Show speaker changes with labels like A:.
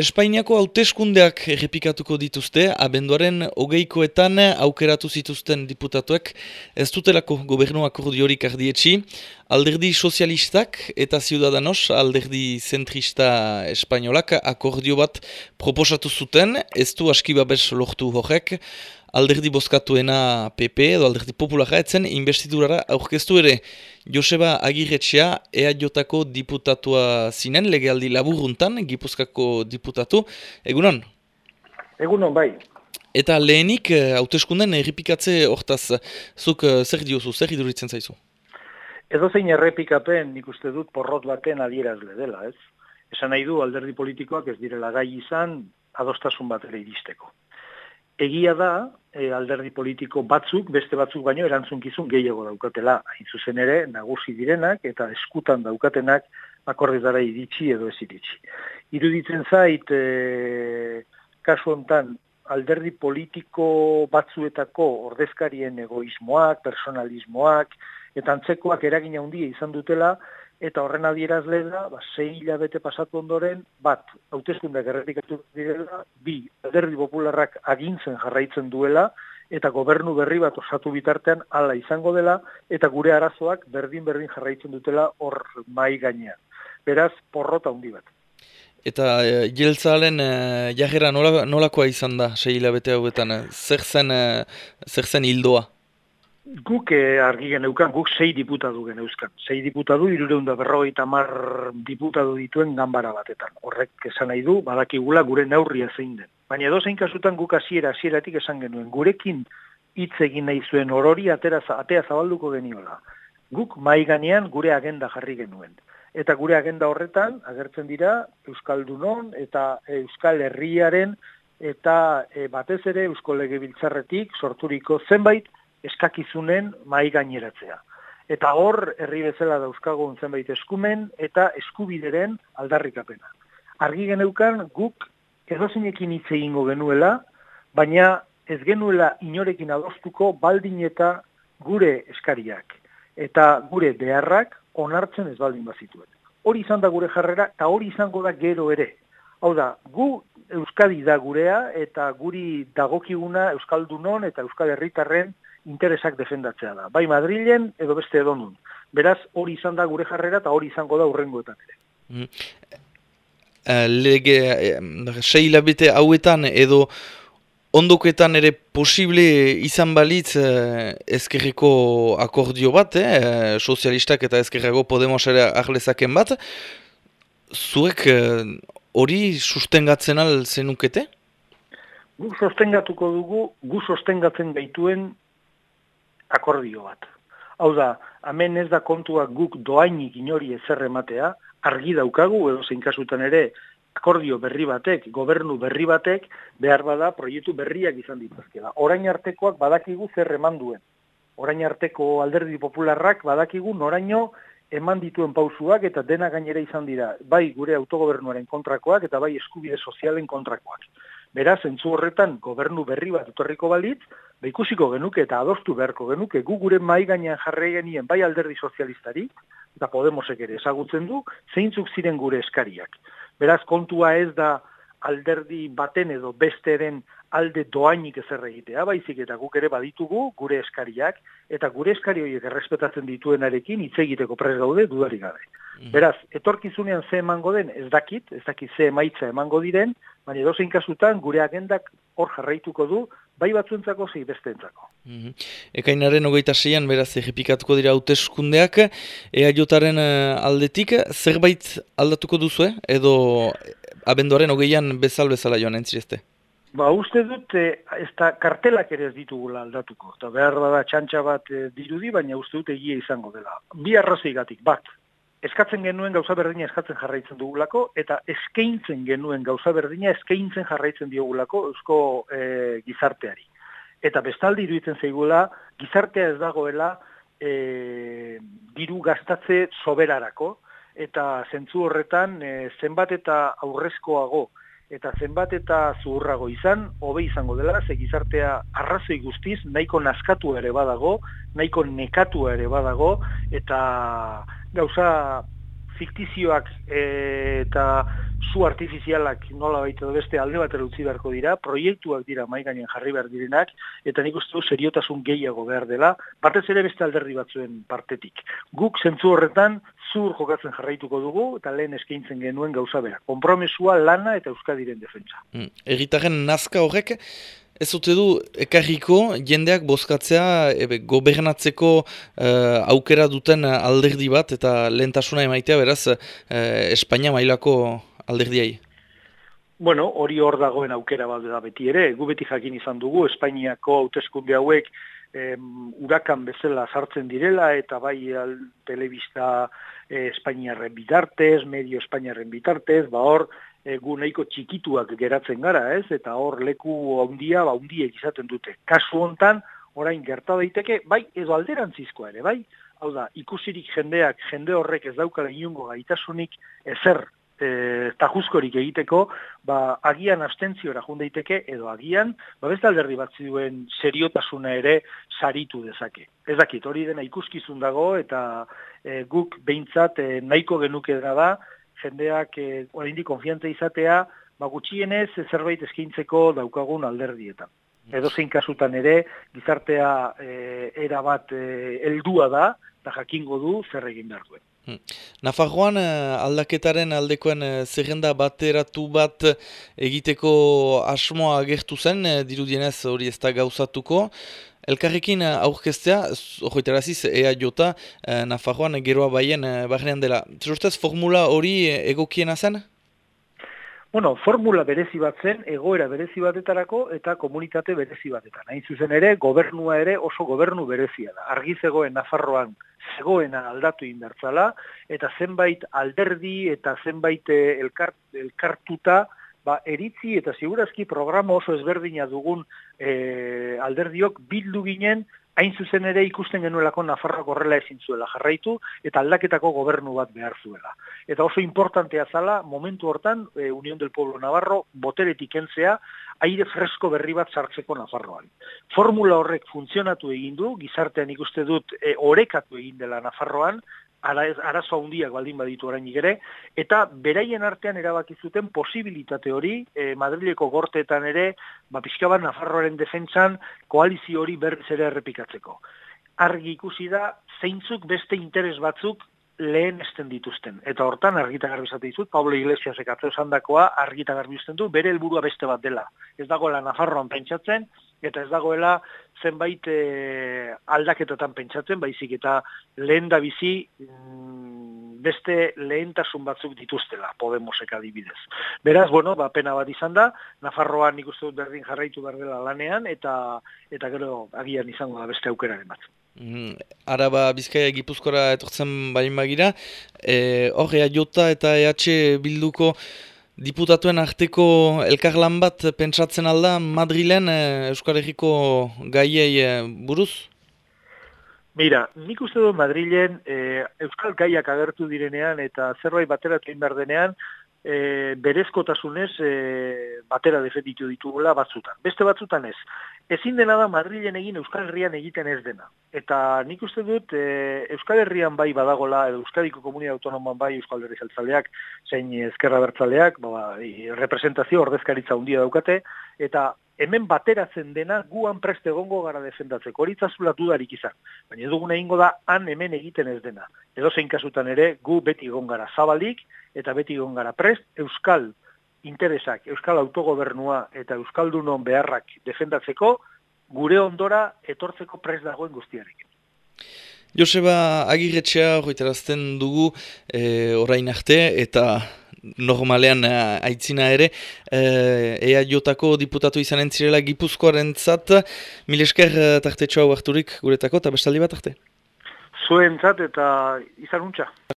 A: Espainiako hauteskundeak errepikatuko dituzte, abenduaren hogeikoetan aukeratu zituzten diputatuek ez dutelako gobernu akordiorik ardietxi, alderdi sozialistak eta ziudadanos alderdi zentrista espainolak akordio bat proposatu zuten, ez du askibabes lortu horrek, alderdi bozkatuena PP edo alderdi populara etzen investidurara aurkeztu ere Joseba Agirretxea ea jotako diputatua zinen legealdi laburuntan, Gipuzkako diputatu. Egunon?
B: Egunon, bai.
A: Eta lehenik, eh, hauteskunden errepikatze hortaz, zuk eh, zer diozu, zer iduritzen zaizu?
B: Edo zein errepikapen nik uste dut porrot baten adierazle dela, ez? Esan nahi du alderdi politikoak ez direla gai izan adostasun bat ere iristeko egia da, e, alderdi politiko batzuk, beste batzuk baino, erantzunkizun gehiago daukatela, hain zuzen ere, nagusi direnak, eta eskutan daukatenak akordetara iritsi edo ez iritsi. Iruditzen zait, e, kasu hontan, alderdi politiko batzuetako ordezkarien egoismoak, personalismoak, eta antzekoak eragina handia izan dutela, eta horren adierazle da, ba, sei hilabete pasatu ondoren, bat, hautezkundak errepikatu direla, bi, alderdi popularrak agintzen jarraitzen duela, eta gobernu berri bat osatu bitartean hala izango dela, eta gure arazoak berdin-berdin jarraitzen dutela hor mai gainean. Beraz, porrota handi bat.
A: Eta e, jeltzalen e, jajera nola, nolakoa izan da, sei hilabete hauetan, zer zen, e, zer zen hildoa?
B: Guk eh, argi geneukan, guk sei diputatu geneuzkan. Sei diputatu, irureunda berrogeita mar diputatu dituen ganbara batetan. Horrek esan nahi du, badakigula gure neurria zein den. Baina edo zein kasutan guk hasiera hasieratik esan genuen. Gurekin hitz egin nahi zuen orori atera, atea zabalduko geniola. Guk mai ganean gure agenda jarri genuen. Eta gure agenda horretan agertzen dira Euskaldunon eta Euskal Herriaren eta e, batez ere Eusko Legebiltzarretik sorturiko zenbait eskakizunen mai gaineratzea. Eta hor, herri bezala dauzkagun zenbait eskumen eta eskubideren aldarrikapena. Argi geneukan guk edozinekin hitz egingo genuela, baina ez genuela inorekin adostuko baldin eta gure eskariak eta gure beharrak onartzen ez baldin bazituen. Hori izan da gure jarrera eta hori izango da gero ere. Hau da, gu Euskadi da gurea eta guri dagokiguna Euskaldunon eta Euskal Herritarren interesak defendatzea da. Bai Madrilen edo beste edonun. Beraz, hori izan da gure jarrera eta hori izango da urrengoetan ere. Mm.
A: Uh, lege, uh, sei labete hauetan edo ondoketan ere posible izan balitz uh, ezkerreko akordio bat, eh? sozialistak eta ezkerrako Podemos ere ahlezaken bat, zuek hori sustengatzen al zenukete?
B: Gu sostengatuko dugu, gu sostengatzen gaituen akordio bat. Hau da, hemen ez da kontua guk doainik inori ezer ematea, argi daukagu edo zein kasutan ere akordio berri batek, gobernu berri batek, behar bada proiektu berriak izan ditazkela. Orain artekoak badakigu zer eman duen. Orain arteko alderdi popularrak badakigu noraino eman dituen pausuak eta dena gainera izan dira, bai gure autogobernuaren kontrakoak eta bai eskubide sozialen kontrakoak. Beraz, entzu horretan, gobernu berri bat etorriko balitz, ba ikusiko genuke eta adostu beharko genuke, gu gure mai gainean jarri genien bai alderdi sozialistari, eta Podemosek ere ezagutzen du, zeintzuk ziren gure eskariak. Beraz, kontua ez da alderdi baten edo besteren alde doainik ezer egitea, baizik eta guk ere baditugu gure eskariak, eta gure eskari horiek errespetatzen dituenarekin hitz egiteko pres gaude dudari gabe. Mm. Beraz, etorkizunean ze emango den, ez dakit, ez dakit ze emaitza emango diren, baina edo kasutan gure agendak hor jarraituko du, bai batzuentzako zei besteentzako.
A: Mm -hmm. Ekainaren hogeita zeian, beraz, egipikatuko dira hauteskundeak, ea jotaren eh, aldetik, zerbait aldatuko duzu, edo abenduaren hogeian bezal bezala joan entzirezte?
B: Ba, uste dut, eh, ez da kartelak ere ez ditugula aldatuko, eta behar da txantxa bat eh, dirudi, baina uste dut egia izango dela. Bi arrazoigatik, bat, eskatzen genuen gauza berdina eskatzen jarraitzen dugulako, eta eskaintzen genuen gauza berdina eskaintzen jarraitzen diogulako eusko e, gizarteari. Eta bestaldi iruditzen zaigula, gizartea ez dagoela e, diru gastatze soberarako, eta zentzu horretan e, zenbat eta aurrezkoago eta zenbat eta zuhurrago izan, hobe izango dela, ze gizartea arrazoi guztiz, nahiko naskatu ere badago, nahiko nekatu ere badago, eta gauza fiktizioak eta zu artifizialak nola baita beste alde bat utzi beharko dira, proiektuak dira mai gainen jarri behar direnak, eta nik uste seriotasun gehiago behar dela, batez ere beste alderdi batzuen partetik. Guk zentzu horretan zur jokatzen jarraituko dugu, eta lehen eskaintzen genuen gauza bera. Kompromesua, lana eta euskadiren defentsa.
A: Mm. Erritaren nazka horrek, Ez dute du, ekarriko, jendeak bozkatzea ebe, gobernatzeko uh, aukera duten alderdi bat eta lehentasuna emaitea beraz uh, Espainia mailako alderdiai?
B: Bueno, hori hor dagoen aukera bat da beti ere, gu beti jakin izan dugu, Espainiako hauteskunde hauek em, urakan bezala sartzen direla, eta bai al, telebista eh, Espainiarren bitartez, medio Espainiarren bitartez, ba hor, e, gu nahiko txikituak geratzen gara, ez? Eta hor leku handia, ba handiek izaten dute. Kasu hontan, orain gerta daiteke, bai edo alderantzizkoa ere, bai? Hau da, ikusirik jendeak, jende horrek ez daukala inungo gaitasunik ezer e, tajuzkorik egiteko, ba, agian abstentziora jun daiteke edo agian, ba, beste alderdi bat ziduen seriotasuna ere saritu dezake. Ez dakit, hori dena ikuskizun dago eta e, guk behintzat e, nahiko genuke da jendeak e, oraindik konfiantza izatea, ba, gutxienez zerbait eskaintzeko daukagun alderdietan. Edo zein kasutan ere, gizartea e, era bat e, heldua da, eta jakingo du zer egin behar duen.
A: Hmm. Nafarroan eh, aldaketaren aldekoen eh, zerrenda bateratu bat egiteko asmoa agertu zen, eh, dirudienez hori ez da gauzatuko. Elkarrekin aurkeztea, horretaraziz, ea jota, Nafarroan geroa baien barrean dela. Zerustez, formula hori egokiena zen?
B: Bueno, formula berezi bat zen, egoera berezi batetarako eta komunitate berezi batetan. Hain zuzen ere, gobernua ere oso gobernu berezia da. Argi zegoen Nafarroan zegoena aldatu inbertzala, eta zenbait alderdi eta zenbait eh, elkart, elkartuta, ba, eritzi eta segurazki programa oso ezberdina dugun e, alderdiok bildu ginen hain zuzen ere ikusten genuelako Nafarroak horrela ezin zuela jarraitu eta aldaketako gobernu bat behar zuela. Eta oso importantea zala, momentu hortan, e, Unión del Pueblo Navarro, boteretik entzea, aire fresko berri bat sartzeko Nafarroan. Formula horrek funtzionatu egin du, gizartean ikuste dut e, orekatu egin dela Nafarroan, arazo handiak baldin baditu orain ere, eta beraien artean erabaki zuten posibilitate hori, e, Madrileko gorteetan ere, ba, pixka bat Nafarroaren defentsan koalizio hori berriz ere errepikatzeko. Argi ikusi da, zeintzuk beste interes batzuk lehen esten dituzten. Eta hortan argita garbi dizut, Pablo Iglesias ekatzo esan dakoa argita garbi du, bere helburua beste bat dela. Ez dagoela Nafarroan pentsatzen, eta ez dagoela zenbait e, aldaketatan pentsatzen, baizik eta lehen da bizi mm, beste lehentasun batzuk dituztela, Podemosek adibidez. Beraz, bueno, ba, pena bat izan da, Nafarroan nik dut berdin jarraitu berdela lanean, eta eta gero agian izango da beste aukeraren bat.
A: Mm, Araba Bizkaia Gipuzkora etortzen bain magira, e, hor jota eta EH bilduko diputatuen arteko elkarlan bat pentsatzen alda Madrilen e, Euskal Herriko gaiei e, buruz?
B: Mira, nik uste dut Madrilen e, Euskal gaiak agertu direnean eta zerbait bateratu behar denean, e, berezkotasunez e, batera defenditu ditugula batzutan. Beste batzutan ez. Ezin dena da Madrilen egin Euskal Herrian egiten ez dena. Eta nik uste dut e, Euskal Herrian bai badagola, edo Euskadiko Komunia Autonoman bai Euskal Herri Zaltzaleak, zein Ezkerra Bertzaleak, ba, ba, representazio ordezkaritza handia daukate, eta hemen bateratzen dena guan preste egongo gara defendatzeko. Hori zazula dudarik izan. Baina duguna ingo da han hemen egiten ez dena. Edo zein kasutan ere gu beti egon gara zabalik eta beti egon gara prest euskal interesak, euskal autogobernua eta euskaldunon beharrak defendatzeko gure ondora etortzeko prest dagoen guztiarekin.
A: Joseba agirretxea horretarazten dugu e, orain arte eta normalean uh, aitzina ere, uh, ea jotako diputatu izan entzirela gipuzkoaren zat, mil esker tartetxoa harturik guretako, eta bestaldi bat arte?
B: Zuen zat eta izan.